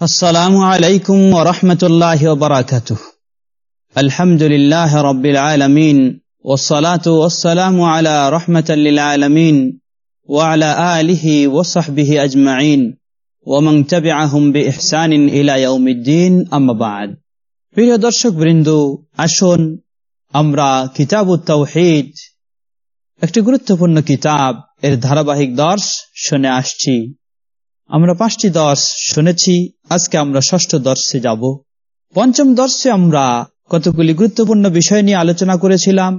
السلام عليكم ورحمة الله وبركاته الحمد لله رب العالمين والصلاة والسلام على رحمة للعالمين وعلى آله وصحبه أجمعين ومن تبعهم بإحسان إلى يوم الدين أما بعد প্রিয় দর্শক বৃন্দ আসুন আমরা কিতাব তৌহিদ একটি গুরুত্বপূর্ণ কিতাব এর ধারাবাহিক দর্শ শুনে আসছি আমরা পাঁচটি দর্শ শুনেছি, আজকে আমরা ষষ্ঠ দর্শে যাব। পঞ্চম দর্শে আমরা কতগুলি গুরুত্বপূর্ণ বিষয় নিয়ে আলোচনা করেছিলাম।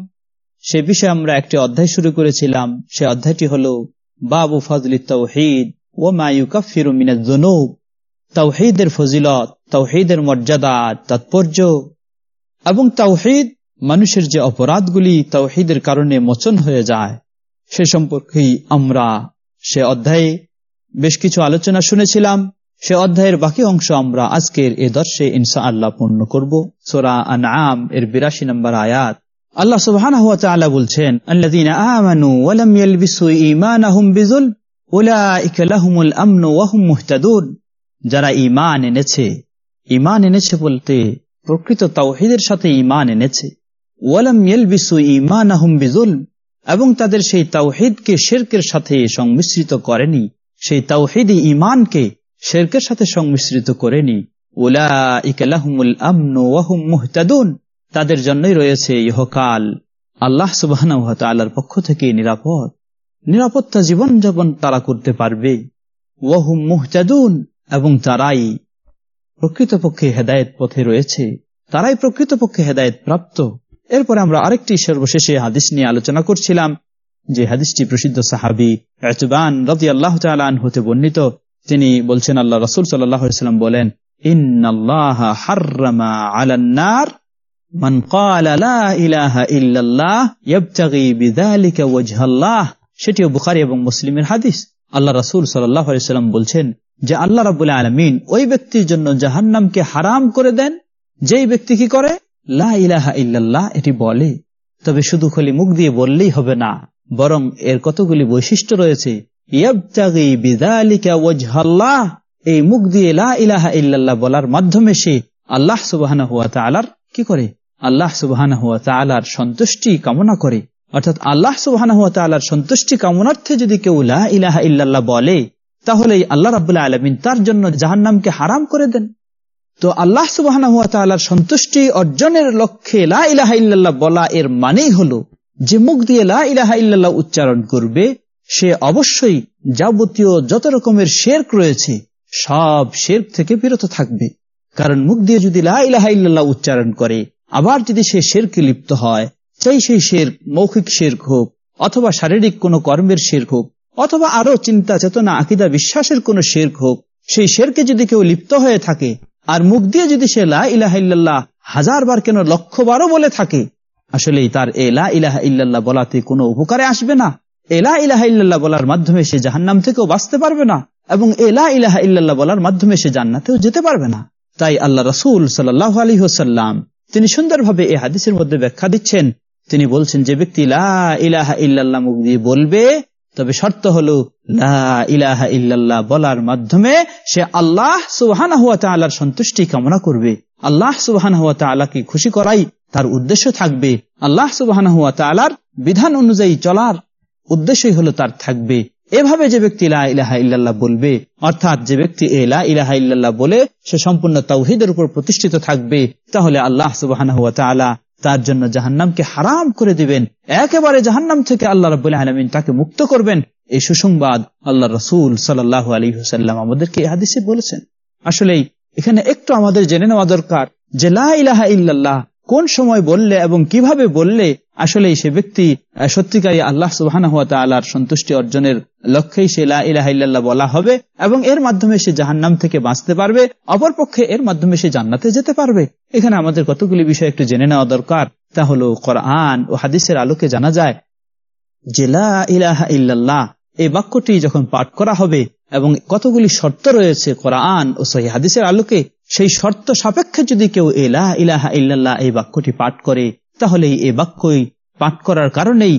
সে বিষয়ে আমরা একটি অধ্যায় শুরু করেছিলাম। সে অধ্যায়টি হল, বাবু ফজলি তৌহিদ ও মায়ুকাফিরু মিনাজ জনুব তৌহিদের ফজিলত, তৌহিদের মর্যাদা, তাৎপর্য এবং তৌহিদ মানুষের যে অপরাধগুলি তৌহিদের কারণে মোচন হয়ে যায়, সে সম্পর্কেই আমরা সে অধ্যায়ে বেশ কিছু আলোচনা শুনেছিলাম। সে অধ্যায়ের বাকি অংশ আমরা আজকের এ দর্শে ইনসা আল্লাহ পূর্ণ করব। সোরা আনাম এর বিরাশি নম্বর আয়াত। আল্লাহ সুবহান বলছেন যারা ইমান এনেছে ইমান এনেছে বলতে প্রকৃত তাওহিদের সাথে ইমান এনেছে। এবং তাদের সেই তাওহিদকে শেরকের সাথে সংমিশ্রিত করেনি। সেই তাওহিদি ইমানকে শেরকের সাথে সংমিশ্রিত করেনি ওলা ইকালাহমুল আমন ওয়াহুম মুহতাদুন। তাদের জন্যই রয়েছে ইহকাল। আল্লাহ সুবাহ পক্ষ থেকে নিরাপদ। নিরাপত্তা জীবনযাপন তারা করতে পারবে। ওয়াহুম মুহতাদুন এবং তারাই প্রকৃতপক্ষে হেদায়ত পথে রয়েছে। তারাই প্রকৃতপক্ষে হেদায়ত প্রাপ্ত। এরপরে আমরা আরেকটি সর্বশেষে হাদিস নিয়ে আলোচনা করছিলাম। যে হাদিসটি প্রসিদ্ধ সাহাবি এতবান রতি আল্লাহ তালান হতে বর্ণিত, তিনি বলছেন, আল্লাহ রসুল সাল্লাম বলেন সেটিও বুখারি এবং মুসলিমের হাদিস। আল্লাহ রাসুল সাল্লাম বলছেন যে, আল্লাহ রাবুল্লাহ আলমিন ওই ব্যক্তির জন্য জাহান্নামকে হারাম করে দেন, যেই ব্যক্তি কি করে? লাহ ইল্লাল্লাহ, এটি বলে। তবে শুধু খালি মুখ দিয়ে বললেই হবে না। বরং এর কতগুলি বৈশিষ্ট্য রয়েছে? এই মুখ দিয়ে ইলাহা ইল্লাল্লাহ বলার মাধ্যমে সে আল্লাহ সুবাহ কি করে? আল্লাহ সুবাহ সন্তুষ্টি কামনা করে। অর্থাৎ আল্লাহ সুবাহ সন্তুষ্টি কামনার্থে যদি কেউ লা ইলাহা ইল্লাল্লাহ বলে তাহলে আল্লাহ রাবুল্লাহ আলমিন তার জন্য জাহান্নামকে হারাম করে দেন। তো আল্লাহ সুবাহ সন্তুষ্টি অর্জনের লক্ষ্যে লা ইলাহা ইল্লাল্লাহ বলা এর মানেই হলো যে মুখ দিয়ে লা ইলাহা ইল্লাল্লাহ উচ্চারণ করবে, সে অবশ্যই যাবতীয় যত রকমের শেরক রয়েছে, সব শেরক থেকে বিরত থাকবে। কারণ মুখ দিয়ে যদি লা ইলাহা ইল্লাল্লাহ উচ্চারণ করে, আবার যদি সে শেরকে লিপ্ত হয়, চাই সেই শের মৌখিক শের হোক, অথবা শারীরিক কোনো কর্মের শের হোক, অথবা আরও চিন্তা, চেতনা, আকিদা, বিশ্বাসের কোন শের হোক, সেই শেরকে যদি কেউ লিপ্ত হয়ে থাকে, আর মুখ দিয়ে যদি সে লা ইলাহা ইল্লাল্লাহ হাজার বার কেন লক্ষ বারও বলে থাকে আসলেই তার এলা ইলাহা ইল্লাল্লাহ বলাতে কোনো উপকারে আসবে না। এলা ইলাহা ইল্লাল্লাহ বলার মাধ্যমে সে জাহান্নাম থেকেও বাঁচতে পারবে না এবং এলা ইলাহা ইল্লাল্লাহ বলার মাধ্যমে সে জান্নাতেও যেতে পারবে না। তাই আল্লাহ রসুল সাল্লাহ আলী হোসাল্লাম তিনি সুন্দরভাবে এই হাদিসের মধ্যে ব্যাখ্যা দিচ্ছেন। তিনি বলছেন, যে ব্যক্তি লা ইলাহা ইল্লাল্লাহ মুখ দিয়ে বলবে, তবে শর্ত হলো লা ইলাহা ইল্লাল্লাহ বলার মাধ্যমে সে আল্লাহ সুবাহান হুয়া তালার সন্তুষ্টি কামনা করবে। আল্লাহ সুবাহান হুয়া তালাকে খুশি করাই তার উদ্দেশ্য থাকবে আল্লাহ তালার বিধান অনুযায়ী চলার। উদ্দেশ্যই হলো তার থাকবে। এভাবে যে ব্যক্তি ইলাহা ইল্লাল্লাহ বলবে, অর্থাৎ যে ব্যক্তি এ লা ইলাহা ইল্লাল্লাহ বলে সে সম্পূর্ণ তৌহিদের উপর প্রতিষ্ঠিত থাকবে, তাহলে আল্লাহ তালা তার জন্য জাহান্নামকে হারাম করে দিবেন। একেবারে জাহান্নাম থেকে আল্লাহ রবাহ আলমিন তাকে মুক্ত করবেন। এই সুসংবাদ আল্লাহ রসুল সাল্লাহ আলী হুসাল্লাম আমাদেরকে এই হাদিসে বলেছেন। আসলেই এখানে একটু আমাদের জেনে নেওয়া দরকার যে লাহ ইলাহা ইল্লাল্লাহ কোন সময় বললে এবং কীভাবে বললে আসলে সে ব্যক্তি সত্যিকারী আল্লাহ সুবাহ আল্লাহর সন্তুষ্টি অর্জনের লক্ষ্যেই সে লাহ বলা হবে এবং এর মাধ্যমে সে জাহান্নাম থেকে বাঁচতে পারবে, অপরপক্ষে এর মাধ্যমে সে জান্নাতে যেতে পারবে। এখানে আমাদের কতগুলি বিষয় একটু জেনে নেওয়া দরকার, তা হলো কোরআন ও হাদিসের আলোকে জানা যায় যে ইলাহা ইল্লাল্লাহ, এই বাক্যটি যখন পাঠ করা হবে এবং কতগুলি শর্ত রয়েছে কোরআন ও সহি হাদিসের আলোকে সেই শর্ত সাপেক্ষে যদি কেউ এলাহ ইলাহা ইল্লাল্লাহ এই বাক্যটি পাঠ করে, তাহলে এই বাক্যই পাঠ করার কারণেই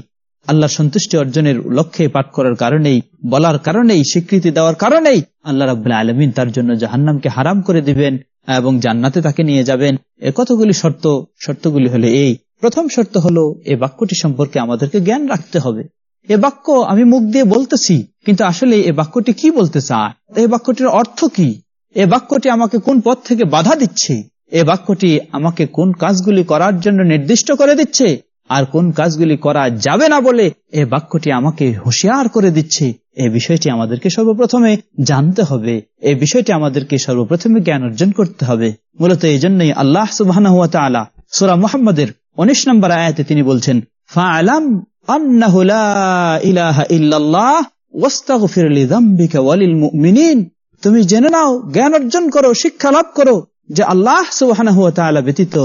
আল্লাহ সন্তুষ্টি অর্জনের লক্ষ্যে পাঠ করার কারণেই, বলার কারণেই, স্বীকৃতি দেওয়ার কারণেই আল্লাহ রাবুল্লাহ আলমিন তার জন্য জাহান্নামকে হারাম করে দিবেন এবং জান্নাতে তাকে নিয়ে যাবেন। এ কতগুলি শর্ত? শর্তগুলি হলো এই। প্রথম শর্ত হলো এ বাক্যটি সম্পর্কে আমাদেরকে জ্ঞান রাখতে হবে। এ বাক্য আমি মুখ দিয়ে বলতেছি, কিন্তু আসলে এ বাক্যটি কি বলতে চায়? এ বাক্যটির অর্থ কি? এ বাক্যটি আমাকে কোন পথ থেকে বাধা দিচ্ছে? এ বাক্যটি আমাকে কোন কাজগুলি করার জন্য নির্দিষ্ট করে দিচ্ছে? আর কোন কাজগুলি করা যাবে না বলে এ বাক্যটি আমাকে হুঁশিয়ার করে দিচ্ছে? এই বিষয়টি আমাদেরকে সর্বপ্রথমে জানতে হবে। এই বিষয়টি আমাদেরকে সর্বপ্রথমে জ্ঞান অর্জন করতে হবে। মূলত এই জন্যই আল্লাহ সুবাহ সুরা মোহাম্মদের উনিশ নম্বর আয়াতে তিনি বলছেন, ফাআলাম তুমি জেনে নাও, জ্ঞান অর্জন করো, শিক্ষা লাভ করো যে আল্লাহ সুবাহ ব্যতীত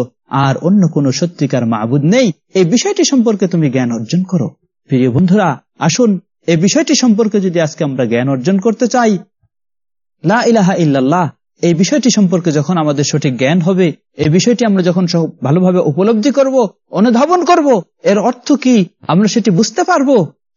আর অন্য কোন সত্যিকার মাহবুদ নেই। এই বিষয়টি সম্পর্কে তুমি জ্ঞান অর্জন করো। প্রিয় বন্ধুরা, আসুন এই বিষয়টি সম্পর্কে যদি আজকে আমরা জ্ঞান অর্জন করতে চাই, লা ইলাহা ইল্লাল্লাহ, এই বিষয়টি সম্পর্কে যখন আমাদের সঠিক জ্ঞান হবে, এই বিষয়টি আমরা যখন ভালোভাবে উপলব্ধি করব, অনুধাবন করব, এর অর্থ কি, আমরা সেটি বুঝতে পারব,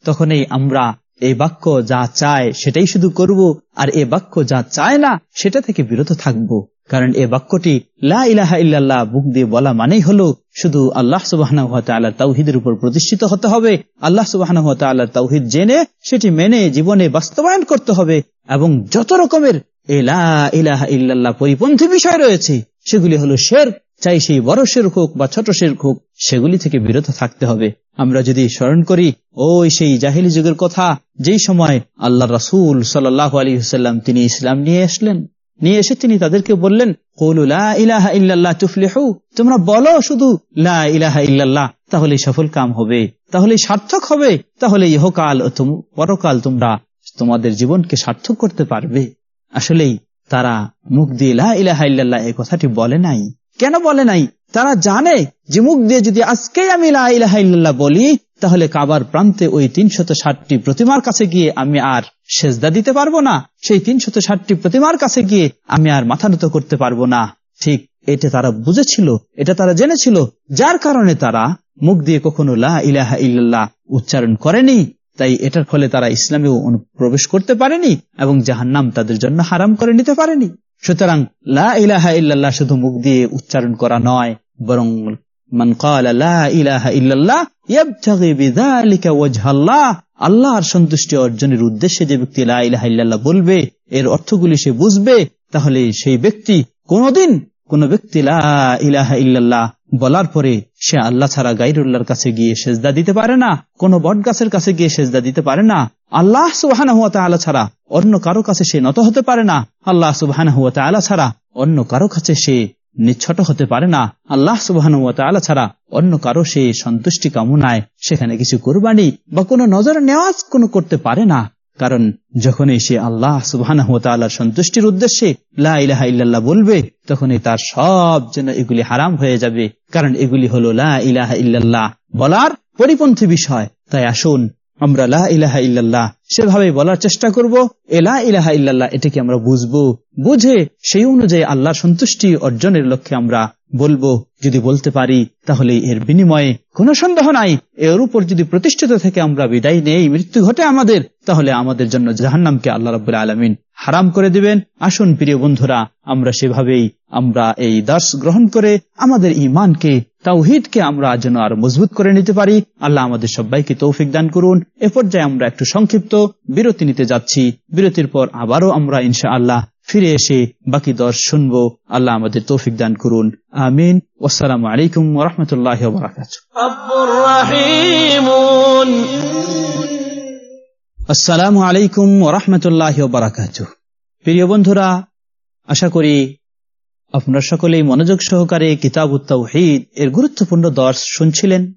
তখনই আমরা এই বাক্য যা চায় সেটাই শুধু করব, আর এ বাক্য যা চায় না, সেটা থেকে বিরত থাকব। কারণ এ বাক্যটি লা ইলাহা ইল্লাল্লাহ বুক দিয়ে বলা মানেই হলো, শুধু আল্লাহ সুবাহ তাউহিদের উপর প্রতিষ্ঠিত হতে হবে। আল্লাহ সুবাহ তাউহিদ জেনে, সেটি মেনে জীবনে বাস্তবায়ন করতে হবে, এবং যত রকমের এলা ইলাহা ইল্লাল্লাহ পরিপন্থী বিষয় রয়েছে, সেগুলি হলো শের চাই সেই বড় শের হোক বা ছোট শের হোক, সেগুলি থেকে বিরত থাকতে হবে। আমরা যদি স্মরণ করি, ওই সেই জাহিলি যুগের কথা, যেই সময় আল্লাহ রাসুল সাল্লাহ আলী হুসাল্লাম তিনি ইসলাম নিয়ে আসলেন। নিয়ে এসে তিনি তাদেরকে বললেন তোমরা বলো শুধু, লা তাহলে সফল কাম হবে তাহলে সার্থক হবে তাহলে ইহকাল পরকাল তোমরা তোমাদের জীবনকে সার্থক করতে পারবে। আসলেই তারা মুখ দিয়ে লা ইলাহা ইল্লাল্লাহ এই কথাটি বলে নাই। কেন বলে নাই? তারা জানে যে মুখ দিয়ে যদি আজকেই আমি লা ইলাহা ইল্লাল্লাহ বলি, তাহলে কাবার প্রান্তে ওই তিনশত ষাটটি প্রতিমার কাছে গিয়ে আমি আর সেজদা দিতে পারব না। সেই তিনশত ষাটটি প্রতিমার কাছে গিয়ে আমি আর মাথা নত করতে পারব না। ঠিক এটা তারা বুঝেছিল, এটা তারা জেনেছিল। যার কারণে তারা মুখ দিয়ে কখনো লা ইলাহা ইল্লাল্লাহ উচ্চারণ করেনি। তাই এটার ফলে তারা ইসলামেও প্রবেশ করতে পারেনি এবং জাহান্নাম তাদের জন্য হারাম করে নিতে পারেনি। সুতরাং লা ইলাহা ইল্লাল্লাহ শুধু মুখ দিয়ে উচ্চারণ করা নয়, বরং মান লা ইলাহা ইল্লাল্লাহ আল্লাহর সন্তুষ্টি অর্জনের উদ্দেশ্যে যে ব্যক্তি লাহ বলবে, এর অর্থগুলি সে বুঝবে, তাহলে সেই ব্যক্তি কোনদিন কোন ব্যক্তি ইলাহা ইল্লাল্লাহ বলার পরে সে আল্লাহ ছাড়া গাইরুল্লাহর কাছে গিয়ে সেজদা দিতে পারে না, কোন বট গাছের কাছে গিয়ে সেজদা দিতে পারে না। আল্লাহ সুবাহানা হুয়া ছাড়া অন্য কারও কাছে সে নত হতে পারে না, আল্লাহ সুবাহানা হুয়া তালা ছাড়া। অন্য কারও কাছে সে নিচ্ছট হতে পারে না, আল্লাহ সুবাহান ছাড়া। অন্য কারও সে সন্তুষ্টি কামনায় সেখানে কিছু কোরবানি বা কোনো নজর নেওয়াজ কোনো করতে পারে না। কারণ যখনই সে আল্লাহ সুবাহ সন্তুষ্টির উদ্দেশ্যে লাহ ইল্লাল্লাহ বলবে, তখনই তার সব যেন এগুলি হারাম হয়ে যাবে। কারণ এগুলি হলো লাহ ইল্লাল্লাহ বলার পরিপন্থী বিষয়। তাই আসুন আমরা লা ইলাহা ইল্লাল্লাহ সেভাবে বলার চেষ্টা করব এলা ইলাহা ইল্লাল্লাহ এটাকে আমরা বুঝব। বুঝে সেই অনুযায়ী আল্লাহর সন্তুষ্টি অর্জনের লক্ষ্যে আমরা বলব। যদি বলতে পারি, তাহলে এর বিনিময়ে কোনো সন্দেহ নাই। এর উপর যদি প্রতিষ্ঠিত থেকে আমরা বিদায় নেই, মৃত্যু ঘটে আমাদের, তাহলে আমাদের জন্য জাহান্নামকে আল্লাহ রব আলমিন হারাম করে দিবেন। আসুন প্রিয় বন্ধুরা, আমরা সেভাবেই আমরা এই দর্শ গ্রহণ করে আমাদের ইমানকে তাওহিদকে আমরা যেন আরও মজবুত করে নিতে পারি। আল্লাহ আমাদের সবাইকে তৌফিক দান করুন। এ পর্যায়ে আমরা একটু সংক্ষিপ্ত বিরতি নিতে যাচ্ছি। বিরতির পর আবারও আমরা ইনশা আল্লাহ ফিরে এসে বাকি দর্শ শুনব। আল্লাহ আমাদের তৌফিক দান করুন। আমিন। ওসালাম আলাইকুম ওরহমতুল্লাহ আসসালামু আলাইকুম ওরহমতুল্লাহ বারাকাত প্রিয় বন্ধুরা আশা করি আপনারা সকলেই মনোযোগ সহকারে কিতাব উত্তাউহিদ এর গুরুত্বপূর্ণ দর্শ শুনছিলেন।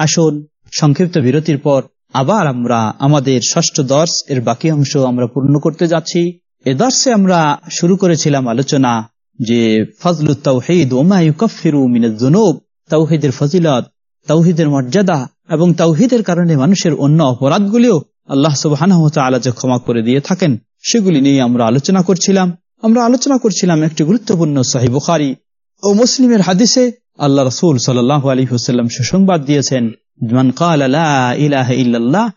আসুন, সংক্ষিপ্ত বিরতির পর আবার আমরা আমাদের ষষ্ঠ দর্শ এর বাকি অংশ আমরা পূর্ণ করতে যাচ্ছি। এ দর্শে আমরা শুরু করেছিলাম আলোচনা যে ফজলু তাওহিদ ওমায়ুকফিরু মিনাজুনুব তাওহিদের ফজিলত তাওহিদের মর্যাদা এবং তাওহিদের কারণে মানুষের অন্য অপরাধগুলিও আল্লাহ সুবাহ যে ক্ষমা করে দিয়ে থাকেন, সেগুলি নিয়ে আমরা আলোচনা করছিলাম। আমরা আলোচনা করছিলাম একটি গুরুত্বপূর্ণ সাহিব বুখারি ও মুসলিমের হাদিসে আল্লাহ রসুল সাল্লাহ আলী হুসাল্লাম সুসংবাদ দিয়েছেন ইলাহ ইল্লাল্লাহ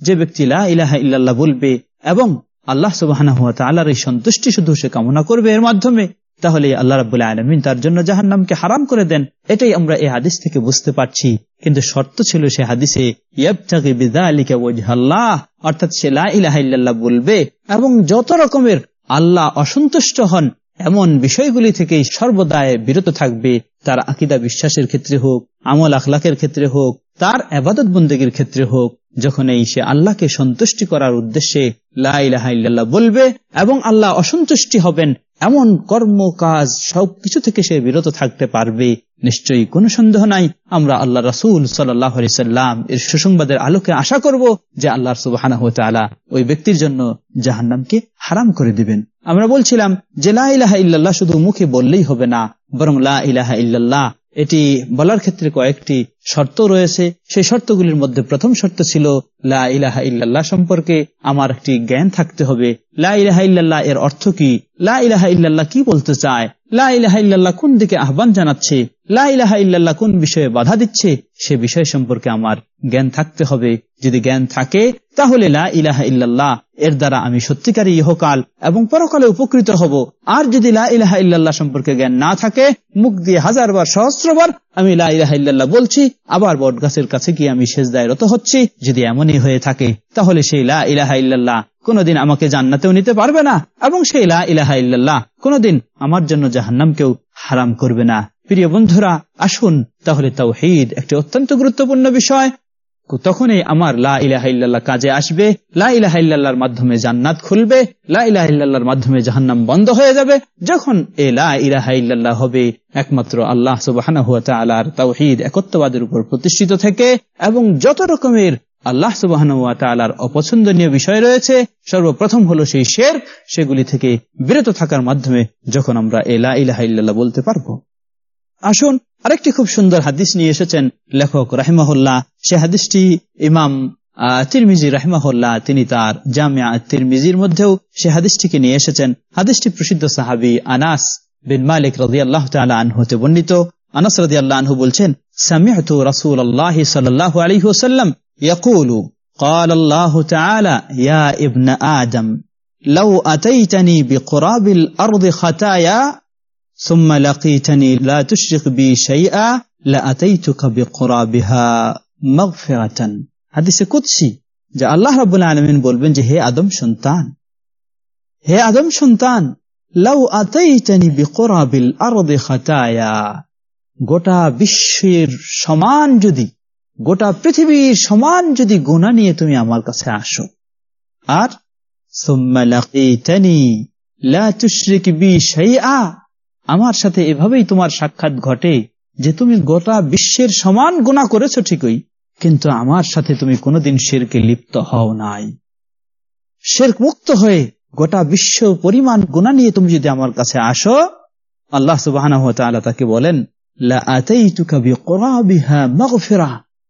যে ব্যক্তি ইলাহা বলবে এবং আল্লাহ সুবাহ এই সন্তুষ্টি শুধু সে কামনা করবে এর মাধ্যমে। তাহলে আল্লাহ রাবুল্লাহ আলমিন তার জন্য জাহান্নামকে হারাম করে দেন। এটাই আমরা এই হাদিস থেকে বুঝতে পারছি। কিন্তু শর্ত ছিল সে হাদিসে অর্থাৎ সে লাহ বলবে, এবং যত রকমের আল্লাহ অসন্তুষ্ট হন, এমন বিষয়গুলি থেকে সর্বদায় বিরত থাকবে। তার আকিদা বিশ্বাসের ক্ষেত্রে হোক, আমল আখলাকের ক্ষেত্রে হোক, তার আবাদত বন্দীগীর ক্ষেত্রে হোক যখন এই সে আল্লাহকে সন্তুষ্টি করার উদ্দেশ্যে লাহ বলবে এবং আল্লাহ অসন্তুষ্টি হবেন এমন কর্ম, কাজ সবকিছু থেকে সে বিরত থাকতে পারবে। নিশ্চয়ই কোনো সন্দেহ নাই, আমরা আল্লাহ রাসুল সাল্লাম এর সুসংবাদের আলোকে আশা করব যে আল্লাহ সুবাহ ওই ব্যক্তির জন্য জাহান্নামকে হারাম করে দিবেন। আমরা বলছিলাম যে লাহ ইল্লাল্লাহ শুধু মুখে বললেই হবে না, বরং লা ইলাহা ইল্লাল্লাহ এটি বলার ক্ষেত্রে কয়েকটি শর্ত রয়েছে। সেই শর্তগুলির মধ্যে প্রথম শর্ত ছিল, লা ইলাহা ইল্লাল্লাহ সম্পর্কে আমার একটি জ্ঞান থাকতে হবে। লা ইলাহা ইল্লাল্লাহ এর অর্থ কি? লা ইলাহা ইল্লাল্লাহ কি বলতে চায়? লা ইলাহা ইল্লাল্লাহ কোন দিকে আহ্বান জানাচ্ছে? লা ইলাহা ইল্লাল্লাহ কোন বিষয়ে বাধা দিচ্ছে? সে বিষয় সম্পর্কে আমার জ্ঞান থাকতে হবে। যদি জ্ঞান থাকে, তাহলে লা ইলাহা ইল্লাল্লাহ এর দ্বারা আমি সত্যিকারী ইহকাল এবং পরকালে উপকৃত হব। আর যদি লা ইলাহা ইল্লাল্লাহ সম্পর্কে জ্ঞান না থাকে, মুখ দিয়ে হাজার বার সহস্রবার আমি লা ইলাহা ইল্লাল্লাহ বলছি আবার বট গাছের কাছে গিয়ে আমি শেষ দায়রত হচ্ছি। যদি এমনই হয়ে থাকে, তাহলে সেই লা ইলাহা ইল্লাল্লাহ কোনোদিন আমাকে জান্নাতেও নিতে পারবে না, এবং সেই লা ইলাহা ইল্লাল্লাহ কোনদিন আমার জন্য জাহান্নামকেও হারাম করবে না। প্রিয় বন্ধুরা, আসুন তাহলে তাও একটি অত্যন্ত গুরুত্বপূর্ণ বিষয়। তখনই আমার লা ইলাহা ইল্লাল্লাহ কাজে আসবে। লা ইলাহা ইল্লাল্লাহর মাধ্যমে জান্নাত খুলবে। লা ইলাহা ইল্লাল্লাহর মাধ্যমে জাহান্নাম বন্ধ হয়ে যাবে। যখন এ লা ইলাহা ইল্লাল্লাহ হবে, একমাত্র আল্লাহ তাআলার তাওহীদ একত্ববাদের উপর প্রতিষ্ঠিত থেকে এবং যত রকমের আল্লাহ সুবাহ অপছন্দনীয় বিষয় রয়েছে, সর্বপ্রথম হলো সেই শের, সেগুলি থেকে বিরত থাকার মাধ্যমে যখন আমরা এলা ইলাহা বলতে পারব। আসুন আরেকটি খুব সুন্দর হাদিস নিয়ে এসেছেন লেখক রাহিমাহুল্লাহ সে হাদিসটি ইমাম তিরমিজি রাহিমাহুল্লাহ তিনি তার জামিয়া তিরমিজির মধ্যেও সে হাদিসটিকে নিয়ে এসেছেন হাদিসটি প্রসিদ্ধ সাহাবি আনাস বিন মালিক রদি আল্লাহ আনহুতে বর্ণিত আনাস রদি আল্লাহ আনহু বলছেন সামিয়াতু রাসুল আল্লাহ সাল্লাহ আলী ওসাল্লাম يقول قال الله تعالى يا ابن آدم لو أتيتني بقراب الأرض خطايا ثم لقيتني لا تشرك بي شيئا لأتيتك بقرابها مغفرة হাদিসে কুৎসি যে আল্লাহ রাবুল আলমিন বলবেন যে হে আদম সন্তান হে আদম সন্তান লাউ আতাইতানি বিকরাবিল আরদে খাতায়া গোটা বিশ্বের সমান যদি গোটা পৃথিবীর সমান যদি গোনা নিয়ে তুমি আমার কাছে আসো আর আমার সাথে এভাবেই তোমার সাক্ষাৎ ঘটে যে তুমি গোটা বিশ্বের সমান গোনা করেছ ঠিকই, কিন্তু আমার সাথে তুমি কোনোদিন শেরকে লিপ্ত হও নাই। শের মুক্ত হয়ে গোটা বিশ্ব পরিমাণ গুণা নিয়ে তুমি যদি আমার কাছে আসো, আল্লাহ সুবাহ তাকে বলেন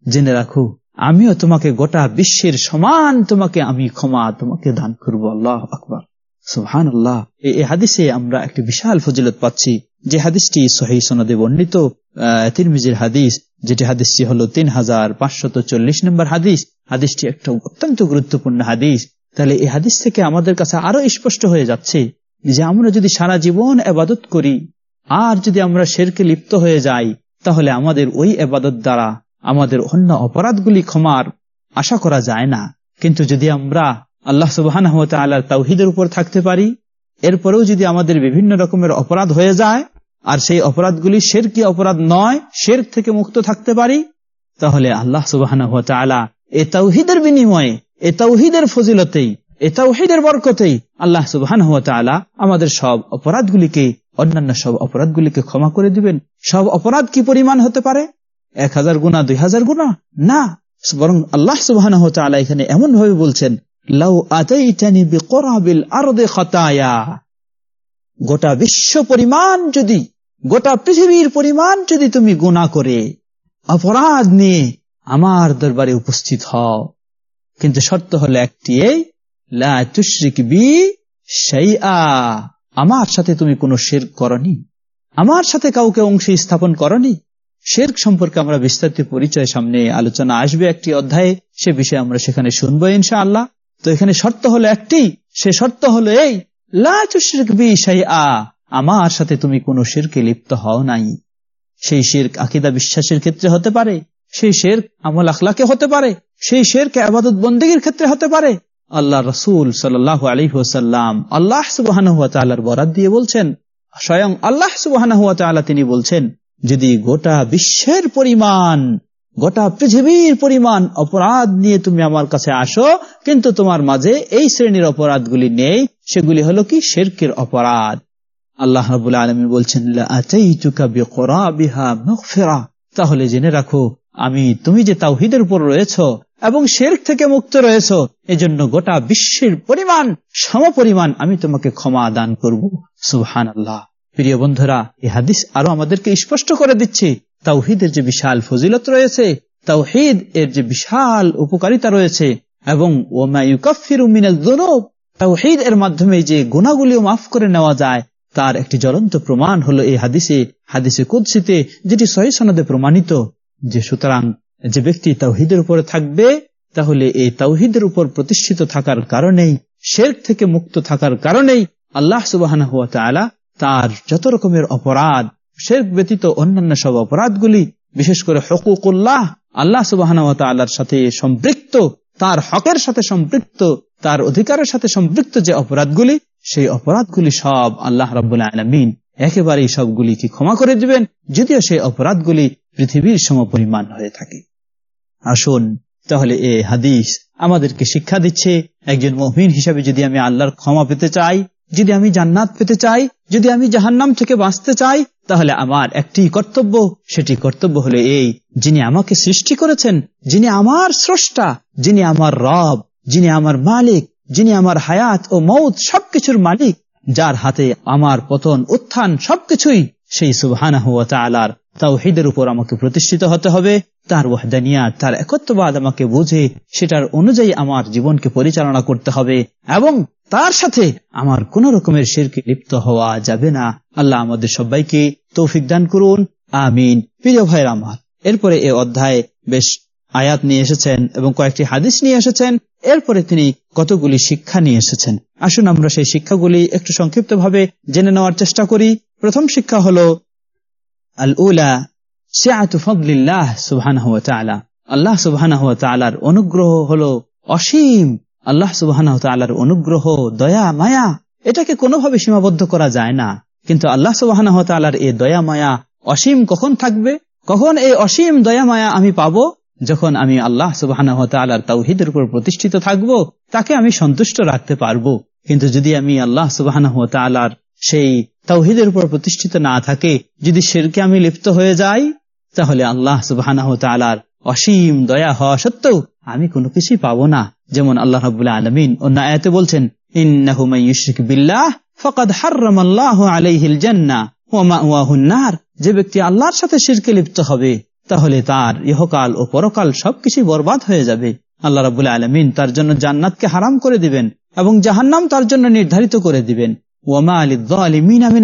জেনে রাখো, আমিও তোমাকে গোটা বিশ্বের সমান তোমাকে আমি ক্ষমা তোমাকে দান করব। আল্লাহ আকবর। সুহান আল্লাহ এই হাদিসে আমরা একটি বিশাল ফজিলত পাচ্ছি যে হাদিসটি সহি সনদে বর্ণিত তিরমিজির হাদিস, যেটি হাদিসটি হলো তিন হাজার পাঁচশত চল্লিশ নম্বর হাদিস। হাদিসটি একটা অত্যন্ত গুরুত্বপূর্ণ হাদিস। তাহলে এই হাদিস থেকে আমাদের কাছে আরও স্পষ্ট হয়ে যাচ্ছে যে আমরা যদি সারা জীবন আবাদত করি, আর যদি আমরা শেরকে লিপ্ত হয়ে যাই, তাহলে আমাদের ওই আবাদত দ্বারা আমাদের অন্য অপরাধগুলি ক্ষমার আশা করা যায় না। কিন্তু যদি আমরা আল্লাহ সুবাহান তাওহিদের উপর থাকতে পারি। এরপরেও যদি আমাদের বিভিন্ন রকমের অপরাধ হয়ে যায়, আর সেই অপরাধগুলি শের কি অপরাধ নয় শের থেকে মুক্ত থাকতে পারি, তাহলে আল্লাহ সুবাহান এ তাওহিদের বিনিময়ে, এ তাওহিদের ফজিলতেই, এ তাওহিদের বরকতেই আল্লাহ সুবাহান আমাদের সব অপরাধগুলিকে, অন্যান্য সব অপরাধগুলিকে ক্ষমা করে দিবেন। সব অপরাধ কি পরিমাণ হতে পারে? এক হাজার গুণা, দুই হাজার গুণা? না। বরং আল্লাহ সুবাহ এখানে এমন ভাবে বলছেন লাউ আতাইটানি বিকরাবিল আরদে খতায়া। গোটা বিশ্ব পরিমাণ যদি, গোটা পৃথিবীর পরিমাণ যদি তুমি গুণা করে, অপরাধ নিয়ে আমার দরবারে উপস্থিত হও। কিন্তু শর্ত হলো একটি বি আমার সাথে তুমি কোনো শের করনি। আমার সাথে কাউকে অংশ স্থাপন করনি। শেরক সম্পর্কে আমরা বিস্তারিত পরিচয় সামনে আলোচনা আসবে একটি অধ্যায়ে। সে বিষয়ে আমরা সেখানে শুনব ইনশা আল্লাহ তো এখানে শর্ত হলো একটি, সে শর্ত হলো এই আমার সাথে তুমি কোন শিরকে লিপ্ত হও নাই। সেই শেরক আকিদা বিশ্বাসের ক্ষেত্রে হতে পারে, সেই শের আমল আখলাকে হতে পারে, সেই শেরকে আবাদত বন্দীগীর ক্ষেত্রে হতে পারে। আল্লাহ রসুল সাল্লাহ আলী ওসাল্লাম আল্লাহ সুবাহ বরাদ দিয়ে বলছেন, স্বয়ং আল্লাহ সুবাহ তিনি বলছেন, যদি গোটা বিশ্বের পরিমাণ গোটা পৃথিবীর পরিমাণ অপরাধ নিয়ে তুমি আমার কাছে আসো, কিন্তু তোমার মাঝে এই শ্রেণির অপরাধগুলি নেই, সেগুলি হলো কি? শেরকের অপরাধ। আল্লাহ আলমী বলছেন তাহলে জেনে রাখো, আমি, তুমি যে তাওহিদের উপর রয়েছ এবং শের থেকে মুক্ত রয়েছ, এজন্য গোটা বিশ্বের পরিমাণ সম পরিমাণ আমি তোমাকে ক্ষমা দান করব। সুহান আল্লাহ প্রিয় বন্ধুরা এ হাদিস আরও আমাদেরকে স্পষ্ট করে দিচ্ছে তাওহিদের যে বিশাল ফজিলত রয়েছে, তাওহিদ এর যে বিশাল উপকারিতা রয়েছে, এবং তাওহিদ এর মাধ্যমে যে গুণাগুলিও মাফ করে নেওয়া যায়, তার একটি জ্বলন্ত প্রমাণ হলো এই হাদিসে হাদিসে কুদ্সিতে যেটি সহি সনদে প্রমাণিত, যে সুতরাং যে ব্যক্তি তাওহিদের উপরে থাকবে, তাহলে এই তাওহিদের উপর প্রতিষ্ঠিত থাকার কারণেই শের থেকে মুক্ত থাকার কারণেই আল্লাহ সুবাহ তার যত রকমের অপরাধ শের ব্যতীত অন্যান্য সব অপরাধগুলি, বিশেষ করে হকুকুল্লাহ, আল্লাহ সুবাহ আল্লাহর সাথে সম্পৃক্ত, তার হকের সাথে সম্পৃক্ত, তার অধিকারের সাথে সম্পৃক্ত যে অপরাধগুলি, সেই অপরাধগুলি সব আল্লাহ রবাহ আলমিন একেবারেই সবগুলি কি ক্ষমা করে দিবেন? যদিও সেই অপরাধগুলি পৃথিবীর সম পরিমাণ হয়ে থাকে। আসুন, তাহলে এ হাদিস আমাদেরকে শিক্ষা দিচ্ছে। একজন মহিন হিসাবে যদি আমি আল্লাহর ক্ষমা পেতে চাই যদি আমি জান্নাত পেতে চাই, যদি আমি জাহান্নাম থেকে বাঁচতে চাই, তাহলে আমার একটি কর্তব্য, সেটি কর্তব্য হলো এই, যিনি আমাকে সৃষ্টি করেছেন, যিনি আমার স্রষ্টা, যিনি আমার রব, যিনি আমার মালিক, যিনি আমার হায়াত ও মৌত সবকিছুর মালিক, যার হাতে আমার পতন, উত্থান সবকিছুই, সেই সুবহানা হুয়া তালার তাওহিদের উপর আমাকে প্রতিষ্ঠিত হতে হবে। তার ওয়াহদানিয়া তার একত্ববাদ আমাকে বুঝে, সেটার অনুযায়ী আমার জীবনকে পরিচালনা করতে হবে এবং তার সাথে আমার কোন রকমের শেরকে লিপ্ত হওয়া যাবে না। আল্লাহ আমাদের সবাইকে তৌফিক দান করুন। আমিন। প্রিয় ভাইয়ের আমার, এরপরে এ অধ্যায়ে বেশ আয়াত নিয়ে এসেছেন এবং কয়েকটি হাদিস নিয়ে এসেছেন। এরপরে তিনি কতগুলি শিক্ষা নিয়ে এসেছেন। আসুন আমরা সেই শিক্ষাগুলি একটু সংক্ষিপ্তভাবে জেনে নেওয়ার চেষ্টা করি। প্রথম শিক্ষা হল আল উলা সিয়াতুফিল্লাহ সুবহান আল্লাহ সুবহান অনুগ্রহ হলো অসীম। আল্লাহ সুবাহ তালার অনুগ্রহ, দয়া, মায়া, এটাকে কোনোভাবে সীমাবদ্ধ করা যায় না। কিন্তু আল্লাহ সুবাহ তালার এই দয়া, মায়া অসীম কখন থাকবে? কখন এই অসীম দয়া, মায়া আমি পাব? যখন আমি আল্লাহ সুবাহ তালার তাওহিদের উপর প্রতিষ্ঠিত থাকব, তাকে আমি সন্তুষ্ট রাখতে পারব। কিন্তু যদি আমি আল্লাহ সুবাহ তালার সেই তাওহিদের উপর প্রতিষ্ঠিত না থাকে। যদি সেরকে আমি লিপ্ত হয়ে যাই, তাহলে আল্লাহ সুবাহ অসীম দয়া হওয়া সত্ত্বেও আমি কোনো কিছুই পাবো না। যেমন আল্লাহ রাবুল্লাহ আলমিন অন্য আয়াতে বলছেন যে ব্যক্তি আল্লাহর সাথে শিরকে লিপ্ত হবে, তাহলে তার ইহকাল ও পরকাল সবকিছু বরবাদ হয়ে যাবে। আল্লাহ রাবুল্লাহ আলমিন তার জন্য জান্নাতকে হারাম করে দিবেন এবং জাহান্নাম তার জন্য নির্ধারিত করে দিবেন।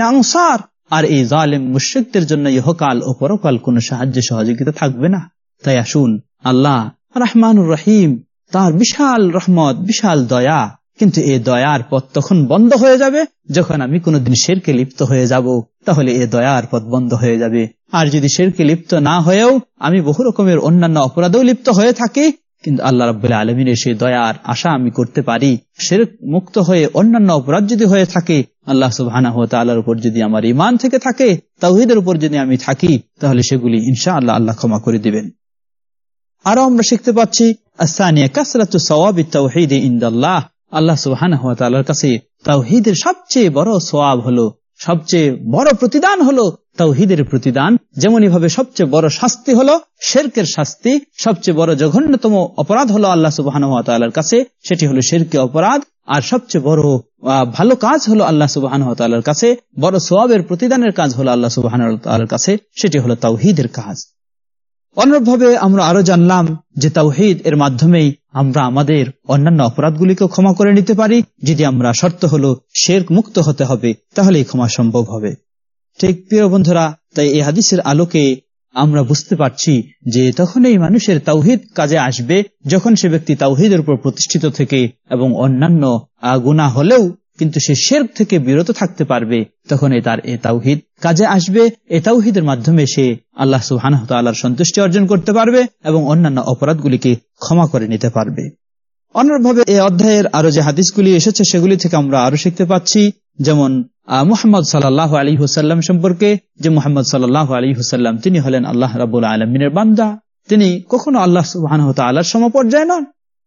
আনসার। আর এই জালেম মুশ্রিকদের জন্য ইহকাল ও পরকাল কোন সাহায্য সহযোগিতা থাকবে না। তাই আসুন, আল্লাহ রহমানুর রহিম, তার বিশাল রহমত, বিশাল দয়া, কিন্তু এ দয়ার পথ তখন বন্ধ হয়ে যাবে। যখন আমি কোনোদিন শেরকে লিপ্ত হয়ে যাব, তাহলে এ দয়ার পথ বন্ধ হয়ে যাবে। আর যদি শেরকে লিপ্ত না হয়েও, আমি বহু রকমের অন্যান্য অপরাধেও লিপ্ত হয়ে থাকি কিন্তু আল্লাহ রবাহ আলমিনের সেই দয়ার আশা আমি করতে পারি। শের মুক্ত হয়ে অন্যান্য অপরাধ যদি হয়ে থাকে, আল্লাহ সুবাহানা আল্লাহর উপর যদি আমার ইমান থেকে থাকে তাহিদের উপর যদি আমি থাকি, তাহলে সেগুলি ইনশা আল্লাহ আল্লাহ ক্ষমা করে দিবেন। আরও আমরা শিখতে পাচ্ছি আল্লাহ সুহান কাছে তাওহিদের সবচেয়ে বড় সোয়াব হলো সবচেয়ে বড় প্রতিদান হলো তাওহিদের প্রতিদান। যেমনই ভাবে সবচেয়ে বড় শাস্তি হলো শেরকের শাস্তি। সবচেয়ে বড় জঘন্যতম অপরাধ হলো আল্লাহ সুবাহ কাছে। সেটি হলো শেরকে অপরাধ। আর সবচেয়ে বড় ভালো কাজ হলো আল্লাহ সুবাহর কাছে। বড় সোয়াবের প্রতিদানের কাজ হলো আল্লাহ সুবাহ কাছে। সেটি হলো তাওহিদের কাজ। অনুরূপভাবে আমরা আরও জানলাম যে তাওহিদ এর মাধ্যমেই আমরা আমাদের অন্যান্য অপরাধগুলিকে ক্ষমা করে নিতে পারি। যদি আমরা শর্ত হলো শের মুক্ত হতে হবে তাহলে ক্ষমা সম্ভব হবে। ঠিক, প্রিয় বন্ধুরা, তাই এই হাদিসের আলোকে আমরা বুঝতে পারছি যে তখন এই মানুষের তাওহিদ কাজে আসবে, যখন সে ব্যক্তি তাওহিদের উপর প্রতিষ্ঠিত থেকে এবং অন্যান্য গুণা হলেও কিন্তু সে শের থেকে বিরত থাকতে পারবে, তখন এ তার এ তাওহিদ। কাজে আসবে, এ তাওহিদের মাধ্যমে সে আল্লাহ সুহান তাল্লাহর সন্তুষ্টি অর্জন করতে পারবে এবং অন্যান্য অপরাধগুলিকে ক্ষমা করে নিতে পারবে। অন্যভাবে এই অধ্যায়ের আরও যে হাদিসগুলি এসেছে, সেগুলি থেকে আমরা আরও শিখতে পাচ্ছি, যেমন মোহাম্মদ সাল্লাহ আলী হুসাল্লাম সম্পর্কে, যে মোহাম্মদ সাল্লাহ আলী হুসাল্লাম তিনি হলেন আল্লাহ রাবুল আলমিনের বান্দা। তিনি কখনো আল্লাহ সুবাহ আল্লাহর সমপর্যায় নন।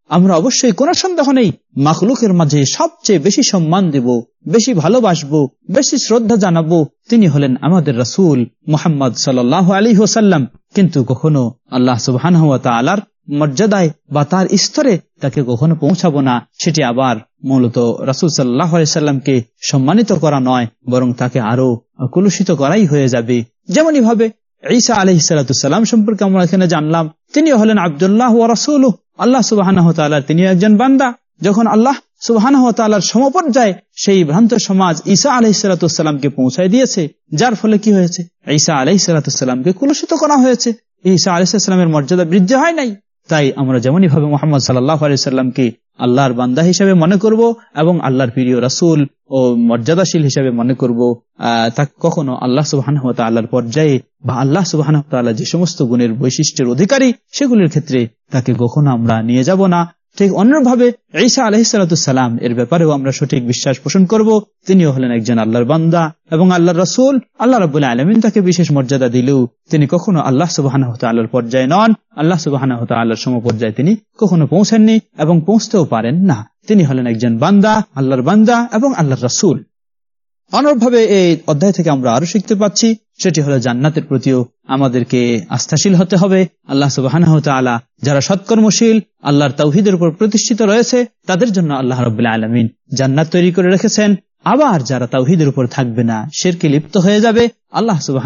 আমরা অবশ্যই কোন সন্দেহ নেই, মাখলুকের মাঝে সবচেয়ে বেশি সম্মান দেব, বেশি ভালোবাসবো, বেশি শ্রদ্ধা জানাব। তিনি হলেন আমাদের রসুল মোহাম্মদ সাল্লাহ আলী হোসাল্লাম কিন্তু কখনো আল্লাহ সুবাহান আলার মর্যাদায় বা তার স্তরে তাকে কখনো পৌঁছাবো না। সেটি আবার মূলত রাসুল সাল্লাহ সাল্লামকে সম্মানিত করা নয়, বরং তাকে আরও কলুষিত করাই হয়ে যাবে। যেমনই ভাবে ঈসা আলহ সালাতাম সম্পর্কে আমরা এখানে জানলাম তিনি হলেন আবদুল্লাহ ও রাসুল আল্লাহ সুবাহ তিনি একজন বান্দা। যখন আল্লাহ সুবাহ সমপর্যায়ে সেই ভ্রান্ত সমাজ ঈসা আলহ সালাতামকে পৌঁছায় দিয়েছে, যার ফলে কি হয়েছে? ঈসা আলহ সালাতামকে কুলসিত করা হয়েছে। ঈসা আলহ সালামের মর্যাদা বৃদ্ধি হয় নাই। তাই আমরা যেমনই ভাবে মোহাম্মদ সাল্লাহ আলাইসাল্লামকে আল্লাহর বান্দা হিসেবে মনে করব এবং আল্লাহর প্রিয় রাসুল ও মর্যাদাশীল হিসেবে মনে করব তা কখনো আল্লাহ সুবাহ আল্লাহর পর্যায়ে বা আল্লাহ সুবাহ যে সমস্ত গুণের বৈশিষ্ট্যের অধিকারী সেগুলির ক্ষেত্রে তাকে কখনো আমরা নিয়ে যাব না। ঠিক অন্যভাবে ঈসা আলহিসাল্লাম এর ব্যাপারেও আমরা সঠিক বিশ্বাস পোষণ করব। তিনিও হলেন একজন আল্লাহর বান্দা এবং আল্লাহ রসুল। আল্লাহ রবুল্লাহ আলমিন তাকে বিশেষ মর্যাদা দিলেও তিনি কখনো আল্লাহ সুবাহ আল্লাহর পর্যায়ে নন। আল্লাহ সুবাহ আল্লাহর সমপর্যায়ে তিনি কখনো পৌঁছেননি এবং পৌঁছতেও পারেন না। তিনি হলেন একজন বান্দা, আল্লাহর বান্দা এবং আল্লাহর রসুল। অনুরূপভাবে এই অধ্যায় থেকে আমরা আরও শিখতে পাচ্ছি সেটি হলো জান্নাতের প্রতিও আমাদেরকে আস্থাশীল হতে হবে। আল্লাহ সুবাহ যারা সৎকর্মশীল, আল্লাহর তৌহিদের উপর প্রতিষ্ঠিত রয়েছে, তাদের জন্য আল্লাহ রবাহ আলমিন জান্নাত তৈরি করে রেখেছেন। আবার যারা তাওহিদের উপর থাকবে না, শেরকে লিপ্ত হয়ে যাবে, আল্লাহ সুবাহ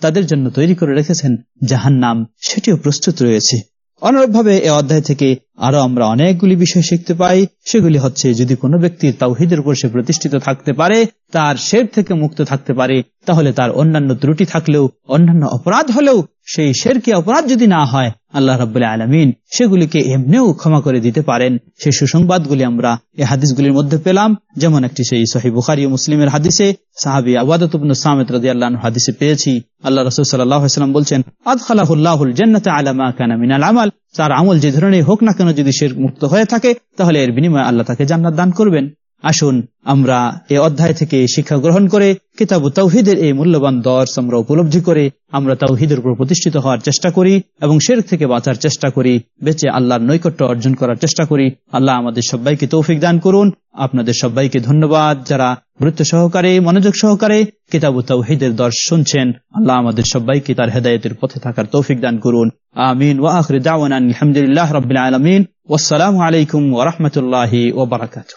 তাদের জন্য তৈরি করে রেখেছেন জাহান নাম সেটিও প্রস্তুত রয়েছে। অনুরূপভাবে এ অধ্যায় থেকে আরও আমরা অনেকগুলি বিষয় শিখতে পাই। সেগুলি হচ্ছে, যদি কোনো ব্যক্তি তাওহিদের উপর সে প্রতিষ্ঠিত থাকতে পারে, তার শের থেকে মুক্ত থাকতে পারে, তাহলে তার অন্যান্য ত্রুটি থাকলেও, অন্যান্য অপরাধ হলেও, সেই শেরকে অপরাধ যদি না হয় আল্লাহ রাবুল্লাহ আলমিন সেগুলিকে এমনিও ক্ষমা করে দিতে পারেন। সেই সুসংবাদগুলি আমরা এই হাদিসগুলির মধ্যে পেলাম। যেমন একটি সেই সহি বুখারি মুসলিমের হাদিসে সাহাবি আল্লাহ হাদিসে পেয়েছি। আল্লাহ রসুল সাল্লাম বলছেন, আদখালাহুল্লাহুল জান্নাতে আলামা মিনাল আমাল। তার আমল যে ধরনের হোক না কেন, যদি সে মুক্ত হয়ে থাকে, তাহলে এর বিনিময়ে আল্লাহ তাকে জান্নাত দান করবেন। আসুন, আমরা এ অধ্যায় থেকে শিক্ষা গ্রহণ করে কিতাব তৌহিদের এই মূল্যবান দর্শ আমরা উপলব্ধি করে আমরা তৌহিদের উপর প্রতিষ্ঠিত হওয়ার চেষ্টা করি এবং শের থেকে বাঁচার চেষ্টা করি, বেঁচে আল্লাহর নৈকট্য অর্জন করার চেষ্টা করি। আল্লাহ আমাদের সবাইকে তৌফিক দান করুন। আপনাদের সবাইকে ধন্যবাদ যারা গুরুত্ব সহকারে, মনোযোগ সহকারে কিতাব তৌহিদের দর্শ শুনছেন। আল্লাহ আমাদের সবাইকে তার হেদায়তের পথে থাকার তৌফিক দান করুন। আমিন। ওয়াহর দাওয়ান আলহামদুলিল্লাহ রবিল আলমিন। ওসালামু আলাইকুম ওরহমতুল্লাহ ওবরাকাত